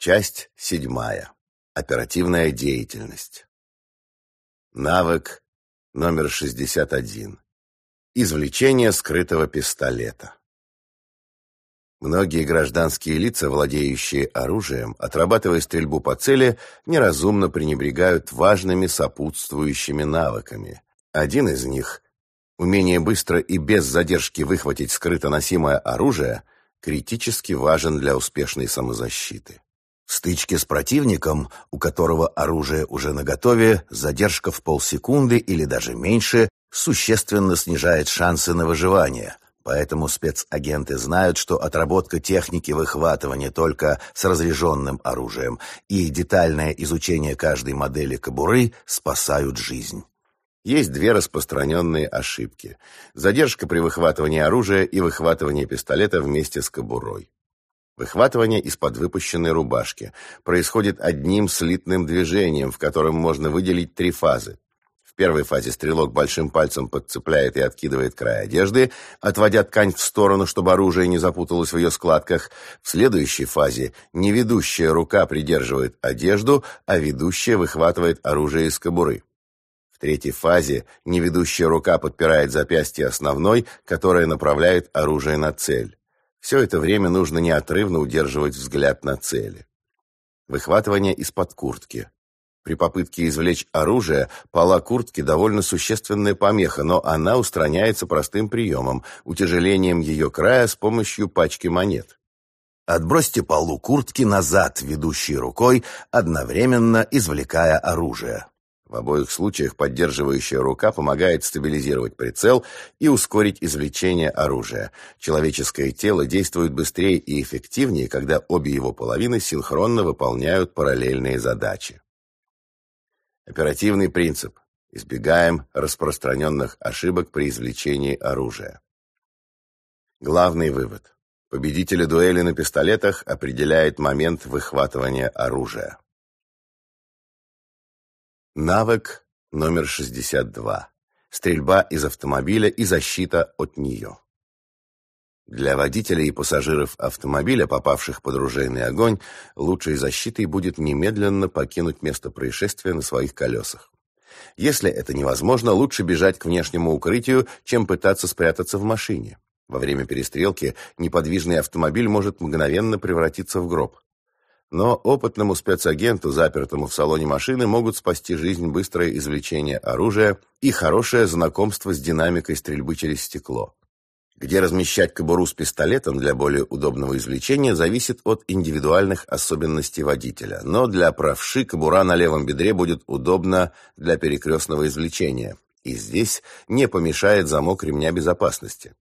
Часть седьмая. Оперативная деятельность. Навык номер 61. Извлечение скрытого пистолета. Многие гражданские лица, владеющие оружием, отрабатывая стрельбу по цели, неразумно пренебрегают важными сопутствующими навыками. Один из них – умение быстро и без задержки выхватить скрыто носимое оружие – критически важен для успешной самозащиты. Стычке с противником, у которого оружие уже наготове, задержка в полсекунды или даже меньше существенно снижает шансы на выживание – Поэтому спецагенты знают, что отработка техники выхватывания только с разряженным оружием и детальное изучение каждой модели кобуры спасают жизнь. Есть две распространенные ошибки. Задержка при выхватывании оружия и выхватывание пистолета вместе с кобурой. Выхватывание из-под выпущенной рубашки происходит одним слитным движением, в котором можно выделить три фазы первой фазе стрелок большим пальцем подцепляет и откидывает край одежды, отводя ткань в сторону, чтобы оружие не запуталось в ее складках. В следующей фазе неведущая рука придерживает одежду, а ведущая выхватывает оружие из кобуры. В третьей фазе неведущая рука подпирает запястье основной, которая направляет оружие на цель. Все это время нужно неотрывно удерживать взгляд на цели. Выхватывание из-под куртки. При попытке извлечь оружие, пола куртки довольно существенная помеха, но она устраняется простым приемом – утяжелением ее края с помощью пачки монет. Отбросьте полу куртки назад, ведущей рукой, одновременно извлекая оружие. В обоих случаях поддерживающая рука помогает стабилизировать прицел и ускорить извлечение оружия. Человеческое тело действует быстрее и эффективнее, когда обе его половины синхронно выполняют параллельные задачи. Оперативный принцип. Избегаем распространенных ошибок при извлечении оружия. Главный вывод. Победителя дуэли на пистолетах определяет момент выхватывания оружия. Навык номер 62. Стрельба из автомобиля и защита от нее. Для водителей и пассажиров автомобиля, попавших под ружейный огонь, лучшей защитой будет немедленно покинуть место происшествия на своих колесах. Если это невозможно, лучше бежать к внешнему укрытию, чем пытаться спрятаться в машине. Во время перестрелки неподвижный автомобиль может мгновенно превратиться в гроб. Но опытному спецагенту, запертому в салоне машины, могут спасти жизнь быстрое извлечение оружия и хорошее знакомство с динамикой стрельбы через стекло. Где размещать кобуру с пистолетом для более удобного извлечения зависит от индивидуальных особенностей водителя. Но для правши кобура на левом бедре будет удобна для перекрестного извлечения. И здесь не помешает замок ремня безопасности.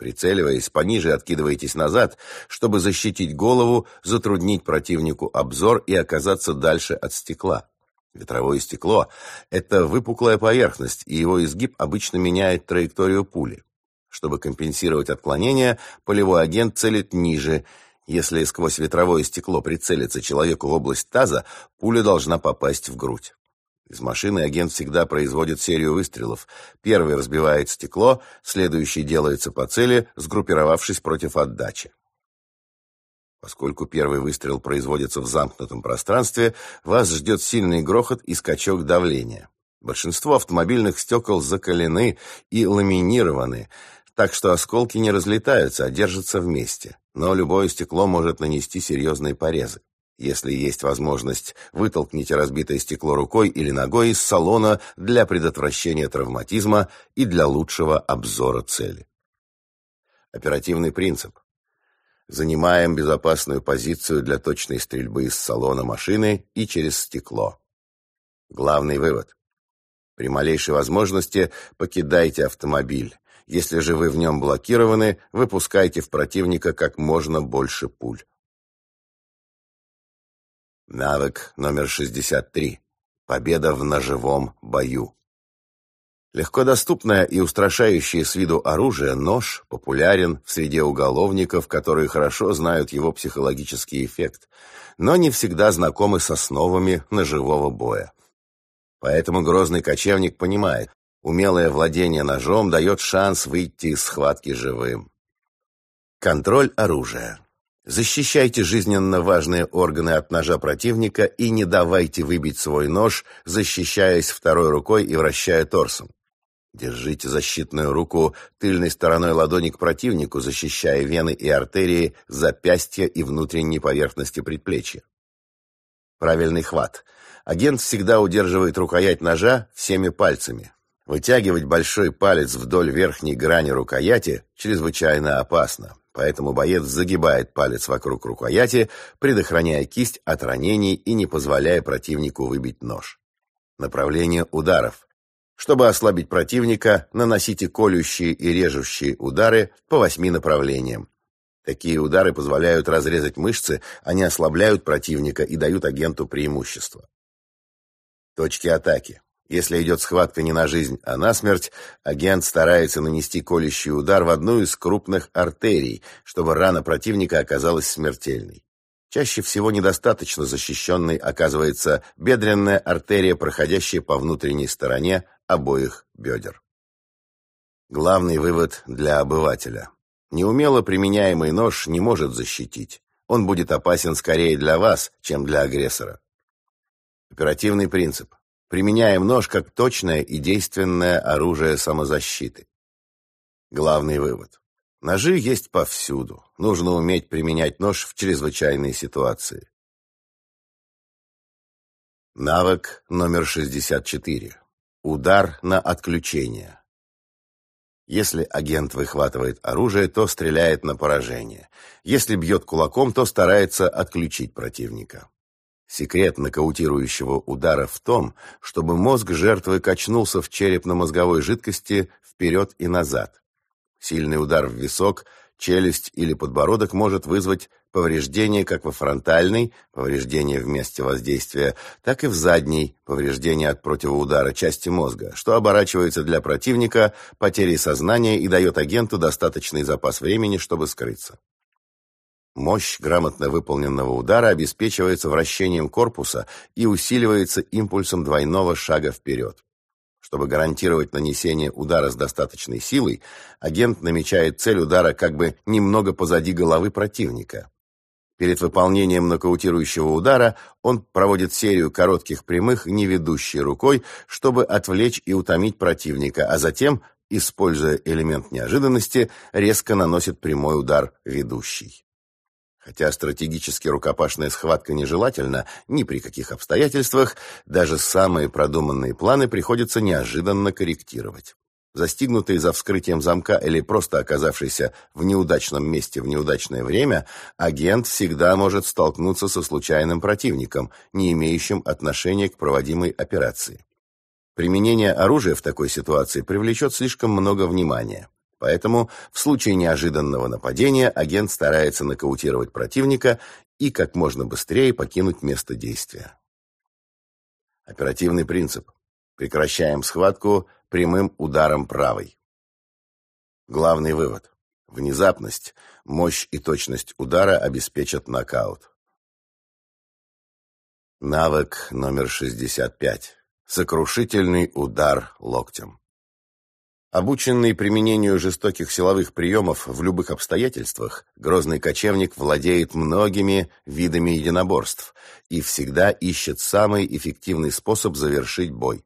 Прицеливаясь, пониже откидывайтесь назад, чтобы защитить голову, затруднить противнику обзор и оказаться дальше от стекла. Ветровое стекло – это выпуклая поверхность, и его изгиб обычно меняет траекторию пули. Чтобы компенсировать отклонение, полевой агент целит ниже. Если сквозь ветровое стекло прицелится человеку в область таза, пуля должна попасть в грудь. Из машины агент всегда производит серию выстрелов. Первый разбивает стекло, следующий делается по цели, сгруппировавшись против отдачи. Поскольку первый выстрел производится в замкнутом пространстве, вас ждет сильный грохот и скачок давления. Большинство автомобильных стекол закалены и ламинированы, так что осколки не разлетаются, а держатся вместе. Но любое стекло может нанести серьезные порезы. Если есть возможность, вытолкните разбитое стекло рукой или ногой из салона для предотвращения травматизма и для лучшего обзора цели. Оперативный принцип. Занимаем безопасную позицию для точной стрельбы из салона машины и через стекло. Главный вывод. При малейшей возможности покидайте автомобиль. Если же вы в нем блокированы, выпускайте в противника как можно больше пуль. Навык номер 63. Победа в ножевом бою. Легкодоступное и устрашающее с виду оружие, нож, популярен в среде уголовников, которые хорошо знают его психологический эффект, но не всегда знакомы с основами ножевого боя. Поэтому грозный кочевник понимает, Умелое владение ножом дает шанс выйти из схватки живым. Контроль оружия. Защищайте жизненно важные органы от ножа противника и не давайте выбить свой нож, защищаясь второй рукой и вращая торсом. Держите защитную руку тыльной стороной ладони к противнику, защищая вены и артерии, запястья и внутренней поверхности предплечья. Правильный хват. Агент всегда удерживает рукоять ножа всеми пальцами. Вытягивать большой палец вдоль верхней грани рукояти чрезвычайно опасно, поэтому боец загибает палец вокруг рукояти, предохраняя кисть от ранений и не позволяя противнику выбить нож. Направление ударов. Чтобы ослабить противника, наносите колющие и режущие удары по восьми направлениям. Такие удары позволяют разрезать мышцы, они ослабляют противника и дают агенту преимущество. Точки атаки. Если идет схватка не на жизнь, а на смерть, агент старается нанести колющий удар в одну из крупных артерий, чтобы рана противника оказалась смертельной. Чаще всего недостаточно защищенной оказывается бедренная артерия, проходящая по внутренней стороне обоих бедер. Главный вывод для обывателя. Неумело применяемый нож не может защитить. Он будет опасен скорее для вас, чем для агрессора. Оперативный принцип. Применяем нож как точное и действенное оружие самозащиты. Главный вывод. Ножи есть повсюду. Нужно уметь применять нож в чрезвычайной ситуации. Навык номер 64. Удар на отключение. Если агент выхватывает оружие, то стреляет на поражение. Если бьет кулаком, то старается отключить противника. Секрет нокаутирующего удара в том, чтобы мозг жертвы качнулся в черепно-мозговой жидкости вперед и назад. Сильный удар в висок – челюсть или подбородок может вызвать повреждение как во фронтальной, повреждение в месте воздействия, так и в задней, повреждение от противоудара части мозга, что оборачивается для противника потерей сознания и дает агенту достаточный запас времени, чтобы скрыться. Мощь грамотно выполненного удара обеспечивается вращением корпуса и усиливается импульсом двойного шага вперед. Чтобы гарантировать нанесение удара с достаточной силой, агент намечает цель удара как бы немного позади головы противника. Перед выполнением нокаутирующего удара он проводит серию коротких прямых, не ведущей рукой, чтобы отвлечь и утомить противника, а затем, используя элемент неожиданности, резко наносит прямой удар ведущий. Хотя стратегически рукопашная схватка нежелательна ни при каких обстоятельствах, даже самые продуманные планы приходится неожиданно корректировать. Застигнутый за вскрытием замка или просто оказавшийся в неудачном месте в неудачное время, агент всегда может столкнуться со случайным противником, не имеющим отношения к проводимой операции. Применение оружия в такой ситуации привлечет слишком много внимания. Поэтому в случае неожиданного нападения агент старается нокаутировать противника и как можно быстрее покинуть место действия. Оперативный принцип. Прекращаем схватку прямым ударом правой. Главный вывод. Внезапность, мощь и точность удара обеспечат нокаут. Навык номер 65. Сокрушительный удар локтем. Обученный применению жестоких силовых приемов в любых обстоятельствах, грозный кочевник владеет многими видами единоборств и всегда ищет самый эффективный способ завершить бой.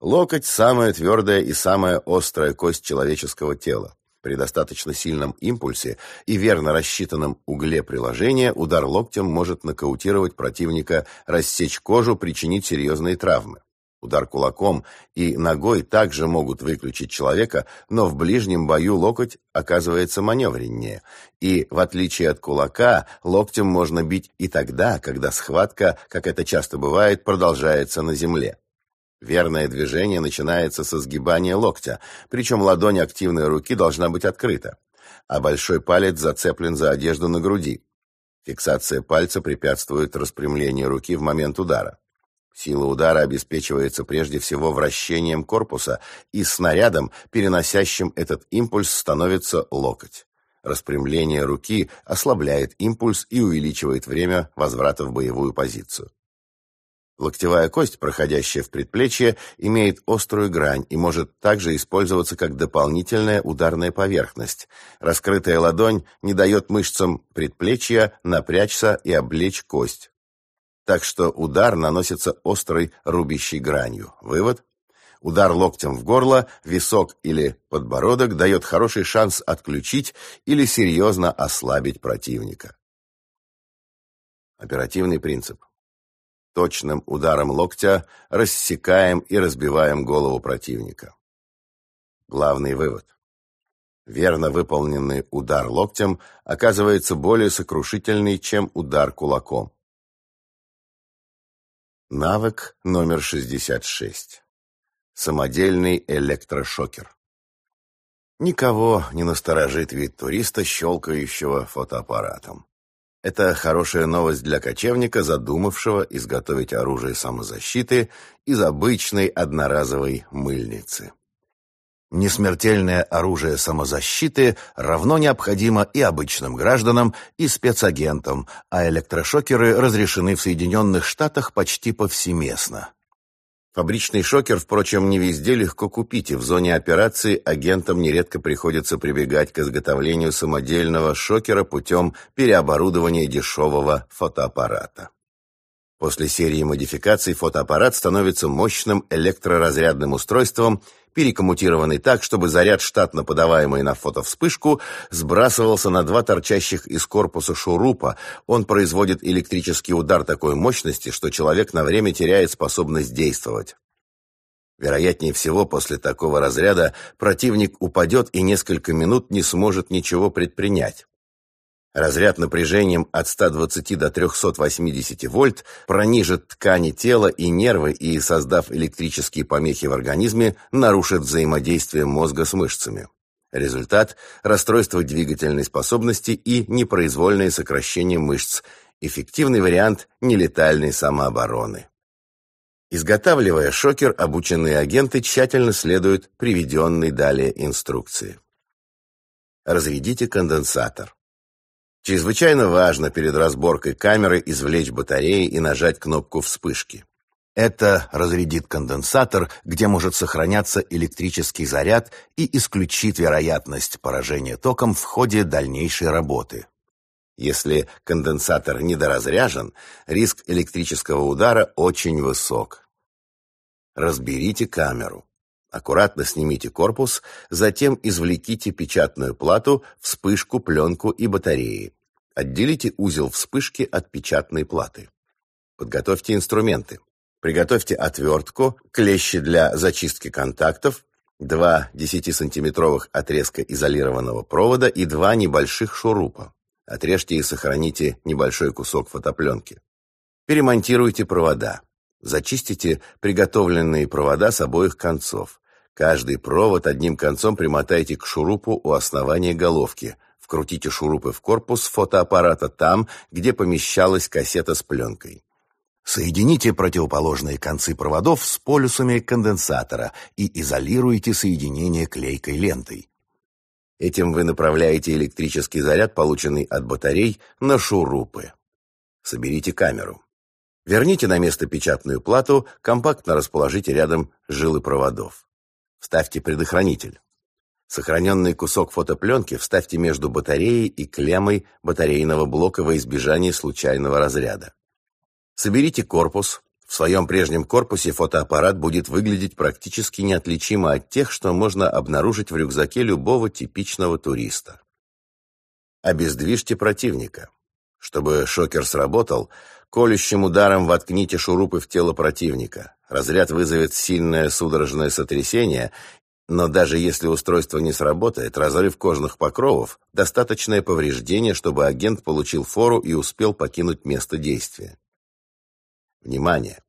Локоть – самая твердая и самая острая кость человеческого тела. При достаточно сильном импульсе и верно рассчитанном угле приложения удар локтем может нокаутировать противника, рассечь кожу, причинить серьезные травмы. Удар кулаком и ногой также могут выключить человека, но в ближнем бою локоть оказывается маневреннее. И, в отличие от кулака, локтем можно бить и тогда, когда схватка, как это часто бывает, продолжается на земле. Верное движение начинается со сгибания локтя, причем ладонь активной руки должна быть открыта, а большой палец зацеплен за одежду на груди. Фиксация пальца препятствует распрямлению руки в момент удара. Сила удара обеспечивается прежде всего вращением корпуса, и снарядом, переносящим этот импульс, становится локоть. Распрямление руки ослабляет импульс и увеличивает время возврата в боевую позицию. Локтевая кость, проходящая в предплечье, имеет острую грань и может также использоваться как дополнительная ударная поверхность. Раскрытая ладонь не дает мышцам предплечья напрячься и облечь кость. Так что удар наносится острой рубящей гранью. Вывод? Удар локтем в горло, висок или подбородок дает хороший шанс отключить или серьезно ослабить противника. Оперативный принцип. Точным ударом локтя рассекаем и разбиваем голову противника. Главный вывод. Верно выполненный удар локтем оказывается более сокрушительный, чем удар кулаком. Навык номер 66. Самодельный электрошокер. Никого не насторожит вид туриста, щелкающего фотоаппаратом. Это хорошая новость для кочевника, задумавшего изготовить оружие самозащиты из обычной одноразовой мыльницы. Несмертельное оружие самозащиты равно необходимо и обычным гражданам, и спецагентам, а электрошокеры разрешены в Соединенных Штатах почти повсеместно. Фабричный шокер, впрочем, не везде легко купить, и в зоне операции агентам нередко приходится прибегать к изготовлению самодельного шокера путем переоборудования дешевого фотоаппарата. После серии модификаций фотоаппарат становится мощным электроразрядным устройством, перекоммутированный так, чтобы заряд, штатно подаваемый на фотовспышку, сбрасывался на два торчащих из корпуса шурупа. Он производит электрический удар такой мощности, что человек на время теряет способность действовать. Вероятнее всего, после такого разряда противник упадет и несколько минут не сможет ничего предпринять. Разряд напряжением от 120 до 380 вольт пронижит ткани тела и нервы и, создав электрические помехи в организме, нарушит взаимодействие мозга с мышцами. Результат – расстройство двигательной способности и непроизвольное сокращение мышц, эффективный вариант нелетальной самообороны. Изготавливая шокер, обученные агенты тщательно следуют приведенной далее инструкции. Разрядите конденсатор. Чрезвычайно важно перед разборкой камеры извлечь батареи и нажать кнопку вспышки. Это разрядит конденсатор, где может сохраняться электрический заряд и исключит вероятность поражения током в ходе дальнейшей работы. Если конденсатор недоразряжен, риск электрического удара очень высок. Разберите камеру. Аккуратно снимите корпус, затем извлеките печатную плату, вспышку, пленку и батареи. Отделите узел вспышки от печатной платы. Подготовьте инструменты. Приготовьте отвертку, клещи для зачистки контактов, два 10-сантиметровых отрезка изолированного провода и два небольших шурупа. Отрежьте и сохраните небольшой кусок фотопленки. Перемонтируйте провода. Зачистите приготовленные провода с обоих концов. Каждый провод одним концом примотайте к шурупу у основания головки – Вкрутите шурупы в корпус фотоаппарата там, где помещалась кассета с пленкой. Соедините противоположные концы проводов с полюсами конденсатора и изолируйте соединение клейкой лентой. Этим вы направляете электрический заряд, полученный от батарей, на шурупы. Соберите камеру. Верните на место печатную плату, компактно расположите рядом жилы проводов. Вставьте предохранитель. Сохраненный кусок фотопленки вставьте между батареей и клеммой батарейного блока во избежание случайного разряда. Соберите корпус. В своем прежнем корпусе фотоаппарат будет выглядеть практически неотличимо от тех, что можно обнаружить в рюкзаке любого типичного туриста. Обездвижьте противника. Чтобы шокер сработал, колющим ударом воткните шурупы в тело противника. Разряд вызовет сильное судорожное сотрясение но даже если устройство не сработает, разрыв кожных покровов – достаточное повреждение, чтобы агент получил фору и успел покинуть место действия. Внимание!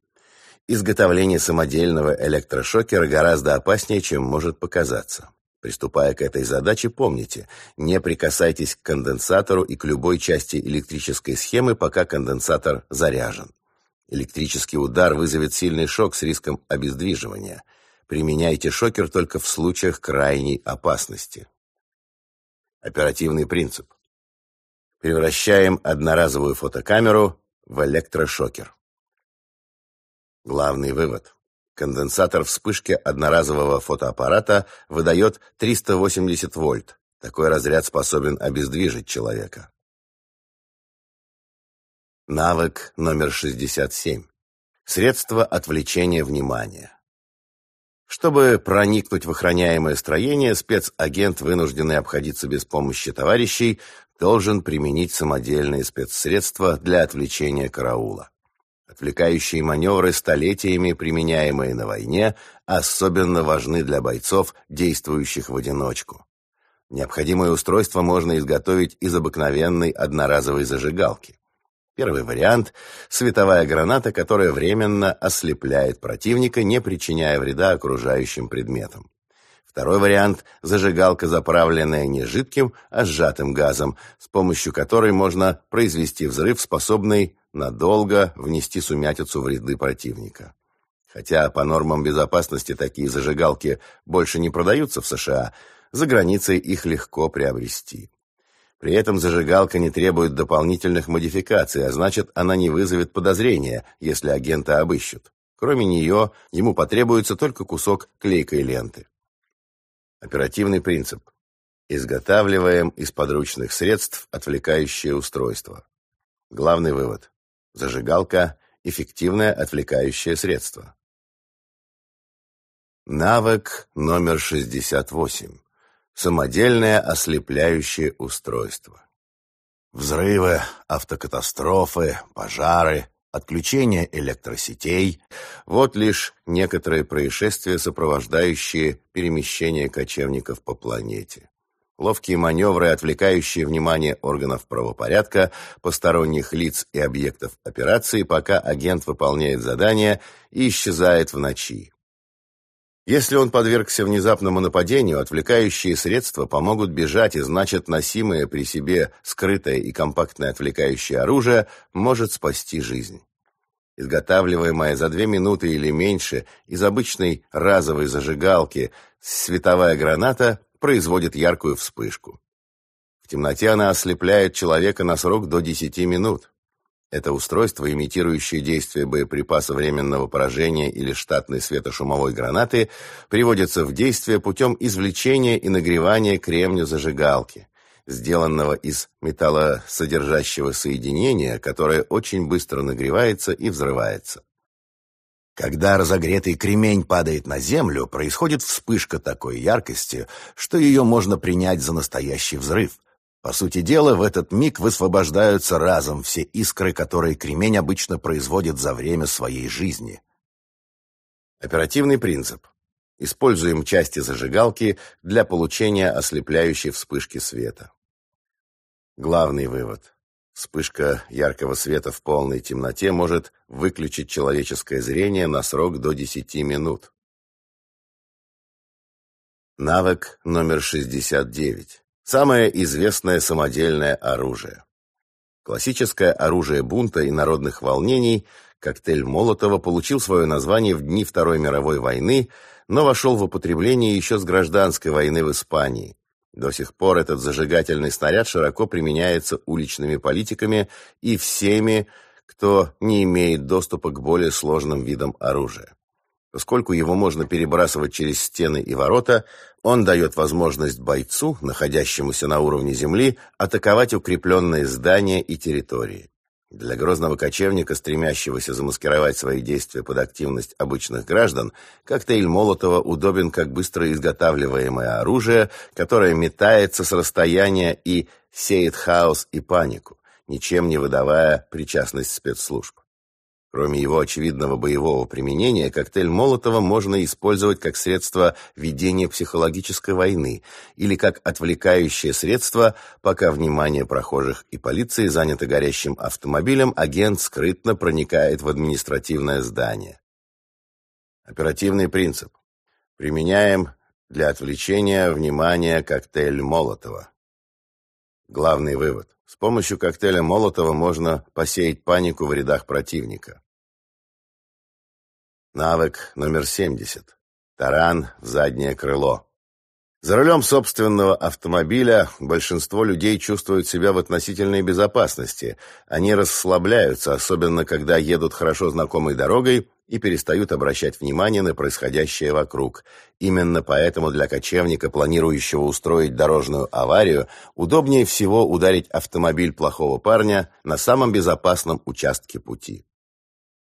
Изготовление самодельного электрошокера гораздо опаснее, чем может показаться. Приступая к этой задаче, помните, не прикасайтесь к конденсатору и к любой части электрической схемы, пока конденсатор заряжен. Электрический удар вызовет сильный шок с риском обездвиживания – Применяйте шокер только в случаях крайней опасности. Оперативный принцип. Превращаем одноразовую фотокамеру в электрошокер. Главный вывод. Конденсатор вспышки одноразового фотоаппарата выдает 380 вольт. Такой разряд способен обездвижить человека. Навык номер 67. Средство отвлечения внимания. Чтобы проникнуть в охраняемое строение, спецагент, вынужденный обходиться без помощи товарищей, должен применить самодельные спецсредства для отвлечения караула. Отвлекающие маневры, столетиями применяемые на войне, особенно важны для бойцов, действующих в одиночку. Необходимое устройство можно изготовить из обыкновенной одноразовой зажигалки. Первый вариант – световая граната, которая временно ослепляет противника, не причиняя вреда окружающим предметам. Второй вариант – зажигалка, заправленная не жидким, а сжатым газом, с помощью которой можно произвести взрыв, способный надолго внести сумятицу в ряды противника. Хотя по нормам безопасности такие зажигалки больше не продаются в США, за границей их легко приобрести. При этом зажигалка не требует дополнительных модификаций, а значит, она не вызовет подозрения, если агента обыщут. Кроме нее, ему потребуется только кусок клейкой ленты. Оперативный принцип. Изготавливаем из подручных средств отвлекающее устройство. Главный вывод. Зажигалка – эффективное отвлекающее средство. Навык номер 68. Самодельное ослепляющее устройство. Взрывы, автокатастрофы, пожары, отключение электросетей – вот лишь некоторые происшествия, сопровождающие перемещение кочевников по планете. Ловкие маневры, отвлекающие внимание органов правопорядка, посторонних лиц и объектов операции, пока агент выполняет задание и исчезает в ночи. Если он подвергся внезапному нападению, отвлекающие средства помогут бежать, и значит, носимое при себе скрытое и компактное отвлекающее оружие может спасти жизнь. Изготавливаемая за две минуты или меньше из обычной разовой зажигалки световая граната производит яркую вспышку. В темноте она ослепляет человека на срок до 10 минут. Это устройство, имитирующее действие боеприпаса временного поражения или штатной светошумовой гранаты, приводится в действие путем извлечения и нагревания кремню зажигалки, сделанного из металлосодержащего соединения, которое очень быстро нагревается и взрывается. Когда разогретый кремень падает на землю, происходит вспышка такой яркости, что ее можно принять за настоящий взрыв – по сути дела, в этот миг высвобождаются разом все искры, которые кремень обычно производит за время своей жизни. Оперативный принцип. Используем части зажигалки для получения ослепляющей вспышки света. Главный вывод. Вспышка яркого света в полной темноте может выключить человеческое зрение на срок до 10 минут. Навык номер 69. Самое известное самодельное оружие. Классическое оружие бунта и народных волнений, коктейль Молотова, получил свое название в дни Второй мировой войны, но вошел в употребление еще с гражданской войны в Испании. До сих пор этот зажигательный снаряд широко применяется уличными политиками и всеми, кто не имеет доступа к более сложным видам оружия. Поскольку его можно перебрасывать через стены и ворота, он дает возможность бойцу, находящемуся на уровне земли, атаковать укрепленные здания и территории. Для грозного кочевника, стремящегося замаскировать свои действия под активность обычных граждан, коктейль Молотова удобен как быстро изготавливаемое оружие, которое метается с расстояния и сеет хаос и панику, ничем не выдавая причастность спецслужб. Кроме его очевидного боевого применения, коктейль Молотова можно использовать как средство ведения психологической войны или как отвлекающее средство, пока внимание прохожих и полиции занято горящим автомобилем, агент скрытно проникает в административное здание. Оперативный принцип. Применяем для отвлечения внимания коктейль Молотова. Главный вывод. С помощью коктейля Молотова можно посеять панику в рядах противника. Навык номер 70. Таран в заднее крыло. За рулем собственного автомобиля большинство людей чувствуют себя в относительной безопасности. Они расслабляются, особенно когда едут хорошо знакомой дорогой и перестают обращать внимание на происходящее вокруг. Именно поэтому для кочевника, планирующего устроить дорожную аварию, удобнее всего ударить автомобиль плохого парня на самом безопасном участке пути.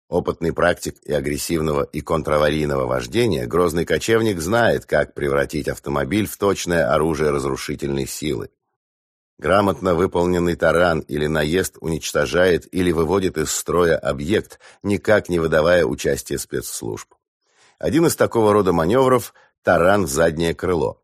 Опытный практик и агрессивного и контраварийного вождения, грозный кочевник знает, как превратить автомобиль в точное оружие разрушительной силы. Грамотно выполненный таран или наезд уничтожает или выводит из строя объект, никак не выдавая участия спецслужб. Один из такого рода маневров – таран в заднее крыло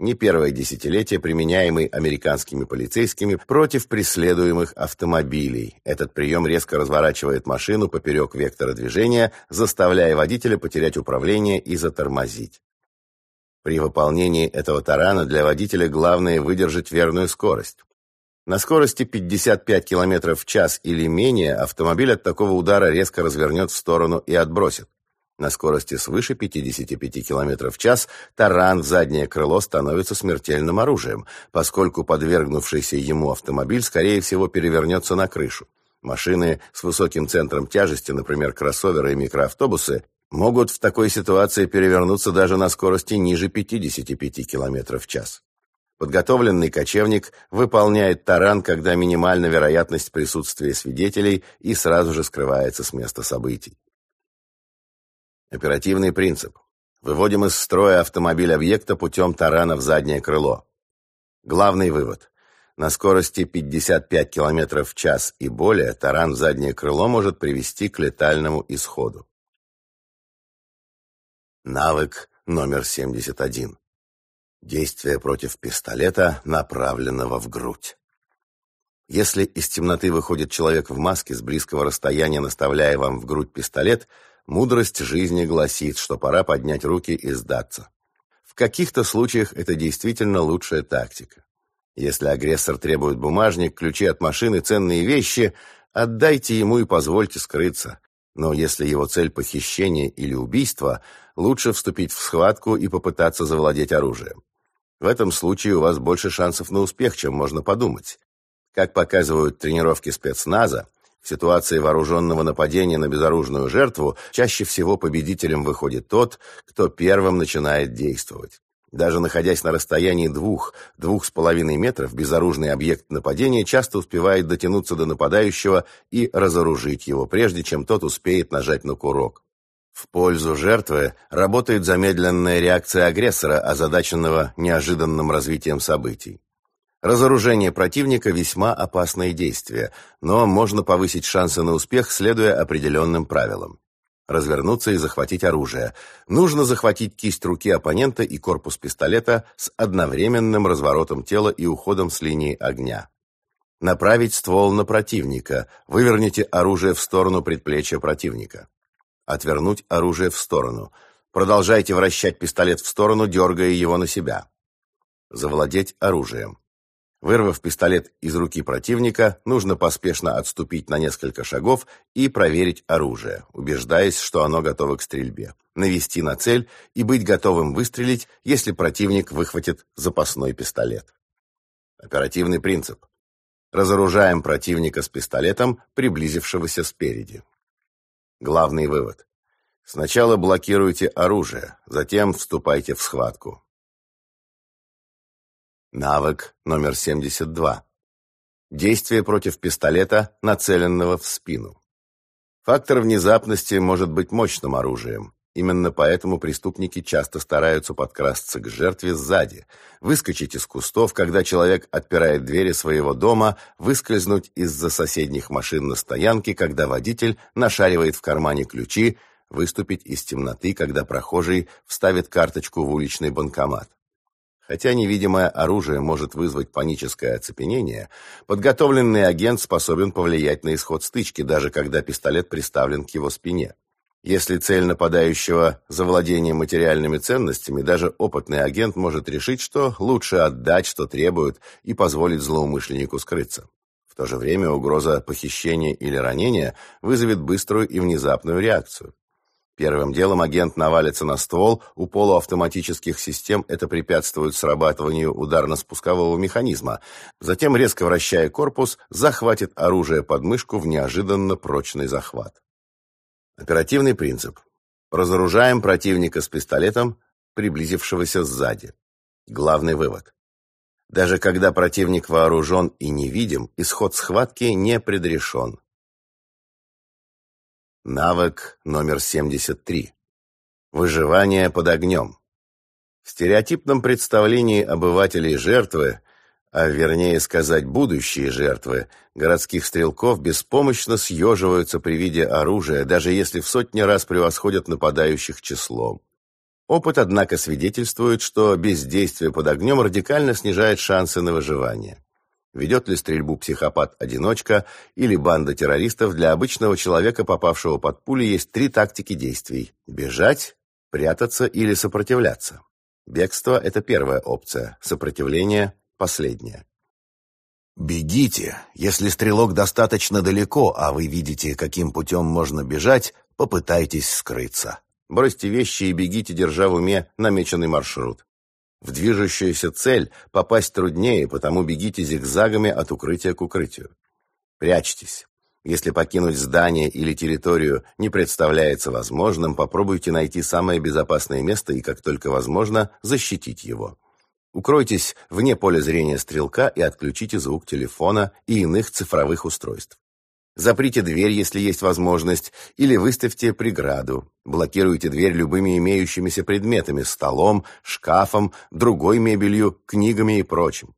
не первое десятилетие применяемый американскими полицейскими против преследуемых автомобилей. Этот прием резко разворачивает машину поперек вектора движения, заставляя водителя потерять управление и затормозить. При выполнении этого тарана для водителя главное выдержать верную скорость. На скорости 55 км в час или менее автомобиль от такого удара резко развернет в сторону и отбросит. На скорости свыше 55 км в час таран в заднее крыло становится смертельным оружием, поскольку подвергнувшийся ему автомобиль, скорее всего, перевернется на крышу. Машины с высоким центром тяжести, например, кроссоверы и микроавтобусы, могут в такой ситуации перевернуться даже на скорости ниже 55 км в час. Подготовленный кочевник выполняет таран, когда минимальна вероятность присутствия свидетелей и сразу же скрывается с места событий. Оперативный принцип. Выводим из строя автомобиль объекта путем тарана в заднее крыло. Главный вывод. На скорости 55 км в час и более таран в заднее крыло может привести к летальному исходу. Навык номер 71. Действие против пистолета, направленного в грудь. Если из темноты выходит человек в маске с близкого расстояния, наставляя вам в грудь пистолет – Мудрость жизни гласит, что пора поднять руки и сдаться. В каких-то случаях это действительно лучшая тактика. Если агрессор требует бумажник, ключи от машины, ценные вещи, отдайте ему и позвольте скрыться. Но если его цель похищение или убийство, лучше вступить в схватку и попытаться завладеть оружием. В этом случае у вас больше шансов на успех, чем можно подумать. Как показывают тренировки спецназа, в ситуации вооруженного нападения на безоружную жертву чаще всего победителем выходит тот, кто первым начинает действовать. Даже находясь на расстоянии двух, двух с половиной метров, безоружный объект нападения часто успевает дотянуться до нападающего и разоружить его, прежде чем тот успеет нажать на курок. В пользу жертвы работает замедленная реакция агрессора, озадаченного неожиданным развитием событий. Разоружение противника – весьма опасное действие, но можно повысить шансы на успех, следуя определенным правилам. Развернуться и захватить оружие. Нужно захватить кисть руки оппонента и корпус пистолета с одновременным разворотом тела и уходом с линии огня. Направить ствол на противника. Выверните оружие в сторону предплечья противника. Отвернуть оружие в сторону. Продолжайте вращать пистолет в сторону, дергая его на себя. Завладеть оружием. Вырвав пистолет из руки противника, нужно поспешно отступить на несколько шагов и проверить оружие, убеждаясь, что оно готово к стрельбе. Навести на цель и быть готовым выстрелить, если противник выхватит запасной пистолет. Оперативный принцип. Разоружаем противника с пистолетом, приблизившегося спереди. Главный вывод. Сначала блокируйте оружие, затем вступайте в схватку. Навык номер 72. Действие против пистолета, нацеленного в спину. Фактор внезапности может быть мощным оружием. Именно поэтому преступники часто стараются подкрасться к жертве сзади, выскочить из кустов, когда человек отпирает двери своего дома, выскользнуть из-за соседних машин на стоянке, когда водитель нашаривает в кармане ключи, выступить из темноты, когда прохожий вставит карточку в уличный банкомат. Хотя невидимое оружие может вызвать паническое оцепенение, подготовленный агент способен повлиять на исход стычки, даже когда пистолет приставлен к его спине. Если цель нападающего – завладение материальными ценностями, даже опытный агент может решить, что лучше отдать, что требуют, и позволить злоумышленнику скрыться. В то же время угроза похищения или ранения вызовет быструю и внезапную реакцию. Первым делом агент навалится на ствол, у полуавтоматических систем это препятствует срабатыванию ударно-спускового механизма. Затем, резко вращая корпус, захватит оружие под мышку в неожиданно прочный захват. Оперативный принцип. Разоружаем противника с пистолетом, приблизившегося сзади. Главный вывод. Даже когда противник вооружен и невидим, исход схватки не предрешен. Навык номер 73. Выживание под огнем. В стереотипном представлении обывателей жертвы, а вернее сказать будущие жертвы, городских стрелков беспомощно съеживаются при виде оружия, даже если в сотни раз превосходят нападающих числом. Опыт, однако, свидетельствует, что бездействие под огнем радикально снижает шансы на выживание. Ведет ли стрельбу психопат-одиночка или банда террористов, для обычного человека, попавшего под пули, есть три тактики действий – бежать, прятаться или сопротивляться. Бегство – это первая опция, сопротивление – последняя. Бегите. Если стрелок достаточно далеко, а вы видите, каким путем можно бежать, попытайтесь скрыться. Бросьте вещи и бегите, держа в уме намеченный маршрут. В движущуюся цель попасть труднее, потому бегите зигзагами от укрытия к укрытию. Прячьтесь. Если покинуть здание или территорию не представляется возможным, попробуйте найти самое безопасное место и, как только возможно, защитить его. Укройтесь вне поля зрения стрелка и отключите звук телефона и иных цифровых устройств. Заприте дверь, если есть возможность, или выставьте преграду. Блокируйте дверь любыми имеющимися предметами – столом, шкафом, другой мебелью, книгами и прочим.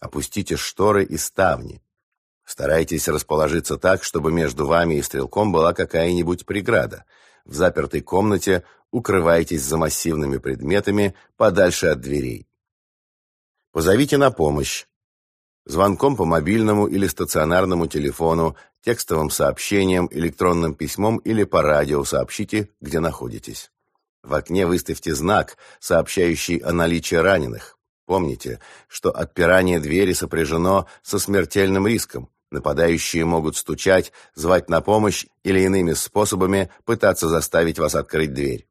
Опустите шторы и ставни. Старайтесь расположиться так, чтобы между вами и стрелком была какая-нибудь преграда. В запертой комнате укрывайтесь за массивными предметами подальше от дверей. Позовите на помощь. Звонком по мобильному или стационарному телефону, текстовым сообщением, электронным письмом или по радио сообщите, где находитесь. В окне выставьте знак, сообщающий о наличии раненых. Помните, что отпирание двери сопряжено со смертельным риском. Нападающие могут стучать, звать на помощь или иными способами пытаться заставить вас открыть дверь.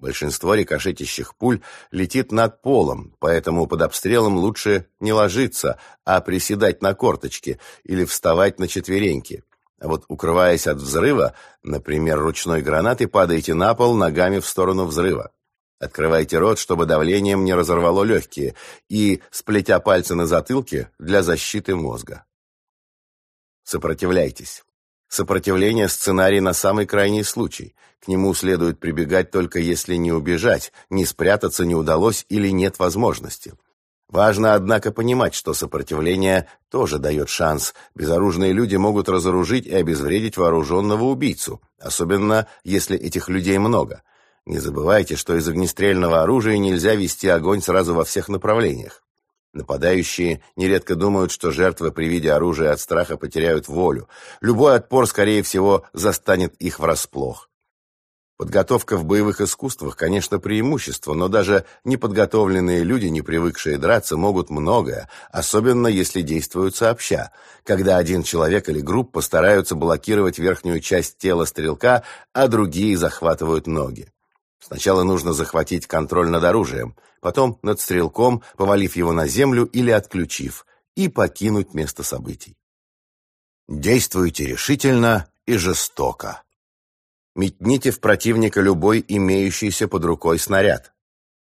Большинство рикошетящих пуль летит над полом, поэтому под обстрелом лучше не ложиться, а приседать на корточки или вставать на четвереньки. А вот укрываясь от взрыва, например, ручной гранатой, падаете на пол ногами в сторону взрыва. Открывайте рот, чтобы давлением не разорвало легкие, и, сплетя пальцы на затылке, для защиты мозга. Сопротивляйтесь. Сопротивление – сценарий на самый крайний случай. К нему следует прибегать только если не убежать, не спрятаться не удалось или нет возможности. Важно, однако, понимать, что сопротивление тоже дает шанс. Безоружные люди могут разоружить и обезвредить вооруженного убийцу, особенно если этих людей много. Не забывайте, что из огнестрельного оружия нельзя вести огонь сразу во всех направлениях. Нападающие нередко думают, что жертвы при виде оружия от страха потеряют волю. Любой отпор, скорее всего, застанет их врасплох. Подготовка в боевых искусствах, конечно, преимущество, но даже неподготовленные люди, не привыкшие драться, могут многое, особенно если действуют сообща, когда один человек или группа стараются блокировать верхнюю часть тела стрелка, а другие захватывают ноги. Сначала нужно захватить контроль над оружием, потом над стрелком, повалив его на землю или отключив, и покинуть место событий. Действуйте решительно и жестоко. Метните в противника любой имеющийся под рукой снаряд.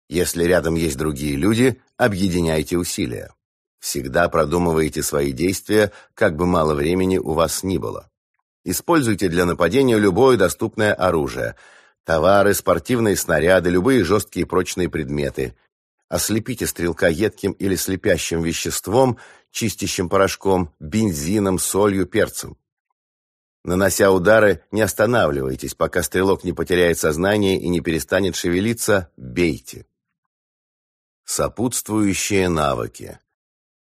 Если рядом есть другие люди, объединяйте усилия. Всегда продумывайте свои действия, как бы мало времени у вас ни было. Используйте для нападения любое доступное оружие – Товары, спортивные снаряды, любые жесткие прочные предметы. Ослепите стрелка едким или слепящим веществом, чистящим порошком, бензином, солью, перцем. Нанося удары, не останавливайтесь, пока стрелок не потеряет сознание и не перестанет шевелиться, бейте. Сопутствующие навыки.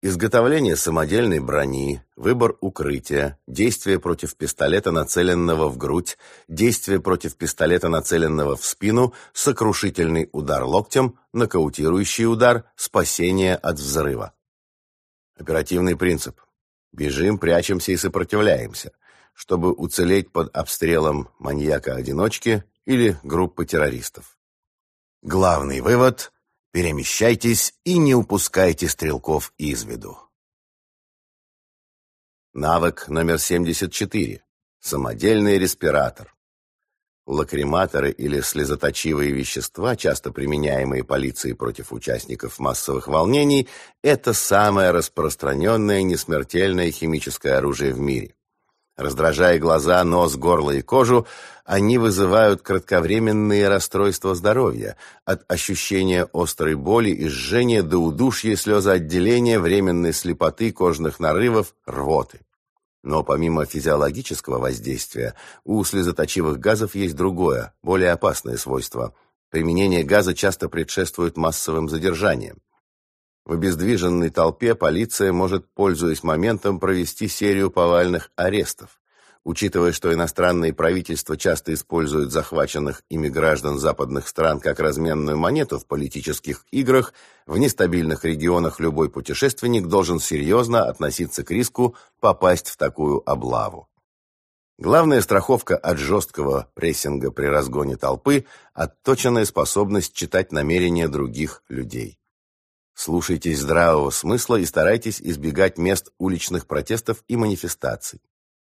Изготовление самодельной брони, выбор укрытия, действие против пистолета, нацеленного в грудь, действие против пистолета, нацеленного в спину, сокрушительный удар локтем, нокаутирующий удар, спасение от взрыва. Оперативный принцип. Бежим, прячемся и сопротивляемся, чтобы уцелеть под обстрелом маньяка-одиночки или группы террористов. Главный вывод Перемещайтесь и не упускайте стрелков из виду. Навык номер 74. Самодельный респиратор. Лакриматоры или слезоточивые вещества, часто применяемые полицией против участников массовых волнений, это самое распространенное несмертельное химическое оружие в мире. Раздражая глаза, нос, горло и кожу, они вызывают кратковременные расстройства здоровья, от ощущения острой боли и жжения до удушья, слезоотделения, временной слепоты, кожных нарывов, рвоты. Но помимо физиологического воздействия, у слезоточивых газов есть другое, более опасное свойство. Применение газа часто предшествует массовым задержаниям. В обездвиженной толпе полиция может, пользуясь моментом, провести серию повальных арестов. Учитывая, что иностранные правительства часто используют захваченных ими граждан западных стран как разменную монету в политических играх, в нестабильных регионах любой путешественник должен серьезно относиться к риску попасть в такую облаву. Главная страховка от жесткого прессинга при разгоне толпы – отточенная способность читать намерения других людей. Слушайтесь здравого смысла и старайтесь избегать мест уличных протестов и манифестаций.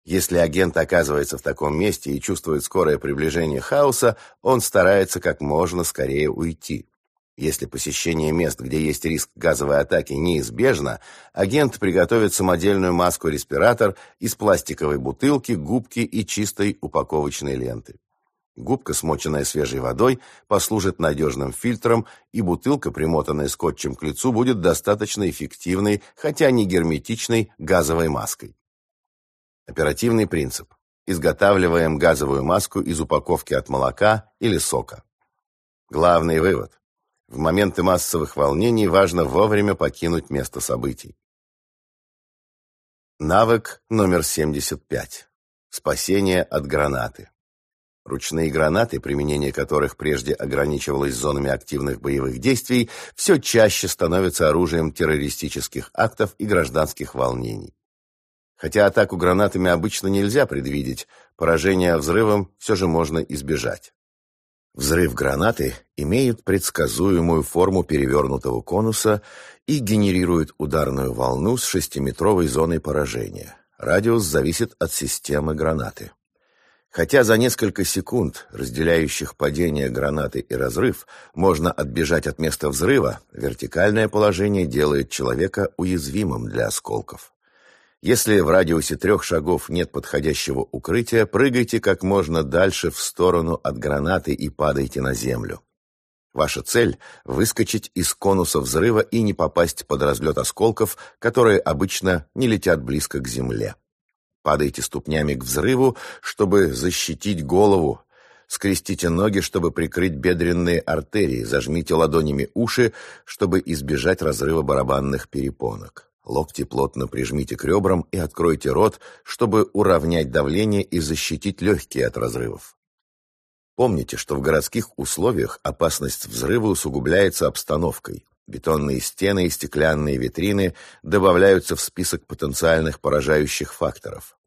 Если агент оказывается в таком месте и чувствует скорое приближение хаоса, он старается как можно скорее уйти. Если посещение мест, где есть риск газовой атаки, неизбежно, агент приготовит самодельную маску-респиратор из пластиковой бутылки, губки и чистой упаковочной ленты. Губка, смоченная свежей водой, послужит надежным фильтром, и бутылка, примотанная скотчем к лицу, будет достаточно эффективной, хотя не герметичной, газовой маской. Оперативный принцип. Изготавливаем газовую маску из упаковки от молока или сока. Главный вывод. В моменты массовых волнений важно вовремя покинуть место событий. Навык номер 75. Спасение от гранаты. Ручные гранаты, применение которых прежде ограничивалось зонами активных боевых действий, все чаще становятся оружием террористических актов и гражданских волнений. Хотя атаку гранатами обычно нельзя предвидеть, поражение взрывом все же можно избежать. Взрыв гранаты имеет предсказуемую форму перевернутого конуса и генерирует ударную волну с шестиметровой зоной поражения. Радиус зависит от системы гранаты. Хотя за несколько секунд, разделяющих падение гранаты и разрыв, можно отбежать от места взрыва, вертикальное положение делает человека уязвимым для осколков. Если в радиусе трех шагов нет подходящего укрытия, прыгайте как можно дальше в сторону от гранаты и падайте на землю. Ваша цель – выскочить из конуса взрыва и не попасть под разлет осколков, которые обычно не летят близко к земле. Падайте ступнями к взрыву, чтобы защитить голову. Скрестите ноги, чтобы прикрыть бедренные артерии. Зажмите ладонями уши, чтобы избежать разрыва барабанных перепонок. Локти плотно прижмите к ребрам и откройте рот, чтобы уравнять давление и защитить легкие от разрывов. Помните, что в городских условиях опасность взрыва усугубляется обстановкой. Бетонные стены и стеклянные витрины добавляются в список потенциальных поражающих факторов.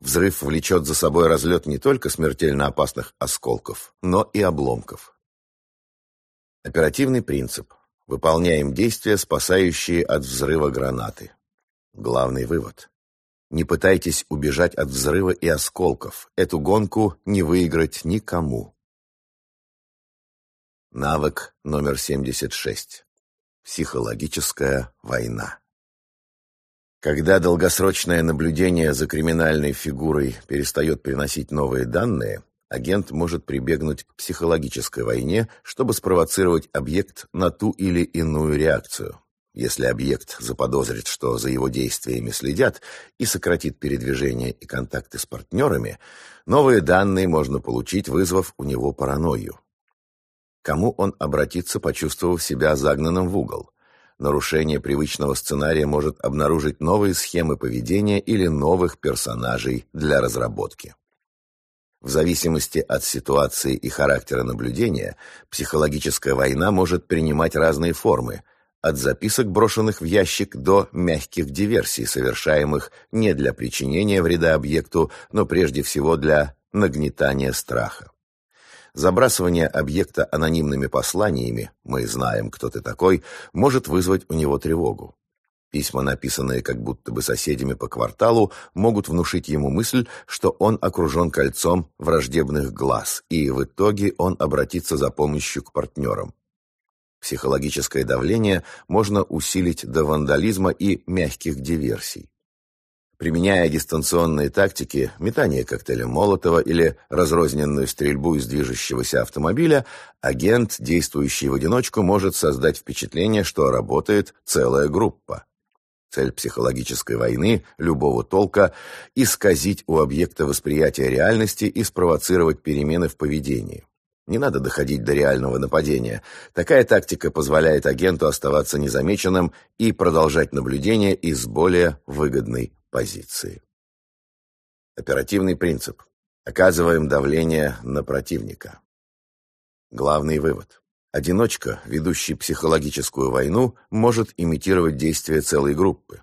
Взрыв влечет за собой разлет не только смертельно опасных осколков, но и обломков. Оперативный принцип. Выполняем действия, спасающие от взрыва гранаты. Главный вывод. Не пытайтесь убежать от взрыва и осколков. Эту гонку не выиграть никому. Навык номер 76. Психологическая война. Когда долгосрочное наблюдение за криминальной фигурой перестает приносить новые данные, агент может прибегнуть к психологической войне, чтобы спровоцировать объект на ту или иную реакцию. Если объект заподозрит, что за его действиями следят, и сократит передвижение и контакты с партнерами, новые данные можно получить, вызвав у него паранойю кому он обратится, почувствовав себя загнанным в угол. Нарушение привычного сценария может обнаружить новые схемы поведения или новых персонажей для разработки. В зависимости от ситуации и характера наблюдения, психологическая война может принимать разные формы, от записок, брошенных в ящик, до мягких диверсий, совершаемых не для причинения вреда объекту, но прежде всего для нагнетания страха. Забрасывание объекта анонимными посланиями «мы знаем, кто ты такой» может вызвать у него тревогу. Письма, написанные как будто бы соседями по кварталу, могут внушить ему мысль, что он окружен кольцом враждебных глаз, и в итоге он обратится за помощью к партнерам. Психологическое давление можно усилить до вандализма и мягких диверсий. Применяя дистанционные тактики, метание коктейля Молотова или разрозненную стрельбу из движущегося автомобиля, агент, действующий в одиночку, может создать впечатление, что работает целая группа. Цель психологической войны любого толка – исказить у объекта восприятия реальности и спровоцировать перемены в поведении. Не надо доходить до реального нападения. Такая тактика позволяет агенту оставаться незамеченным и продолжать наблюдение из более выгодной позиции. Оперативный принцип. Оказываем давление на противника. Главный вывод. Одиночка, ведущий психологическую войну, может имитировать действия целой группы.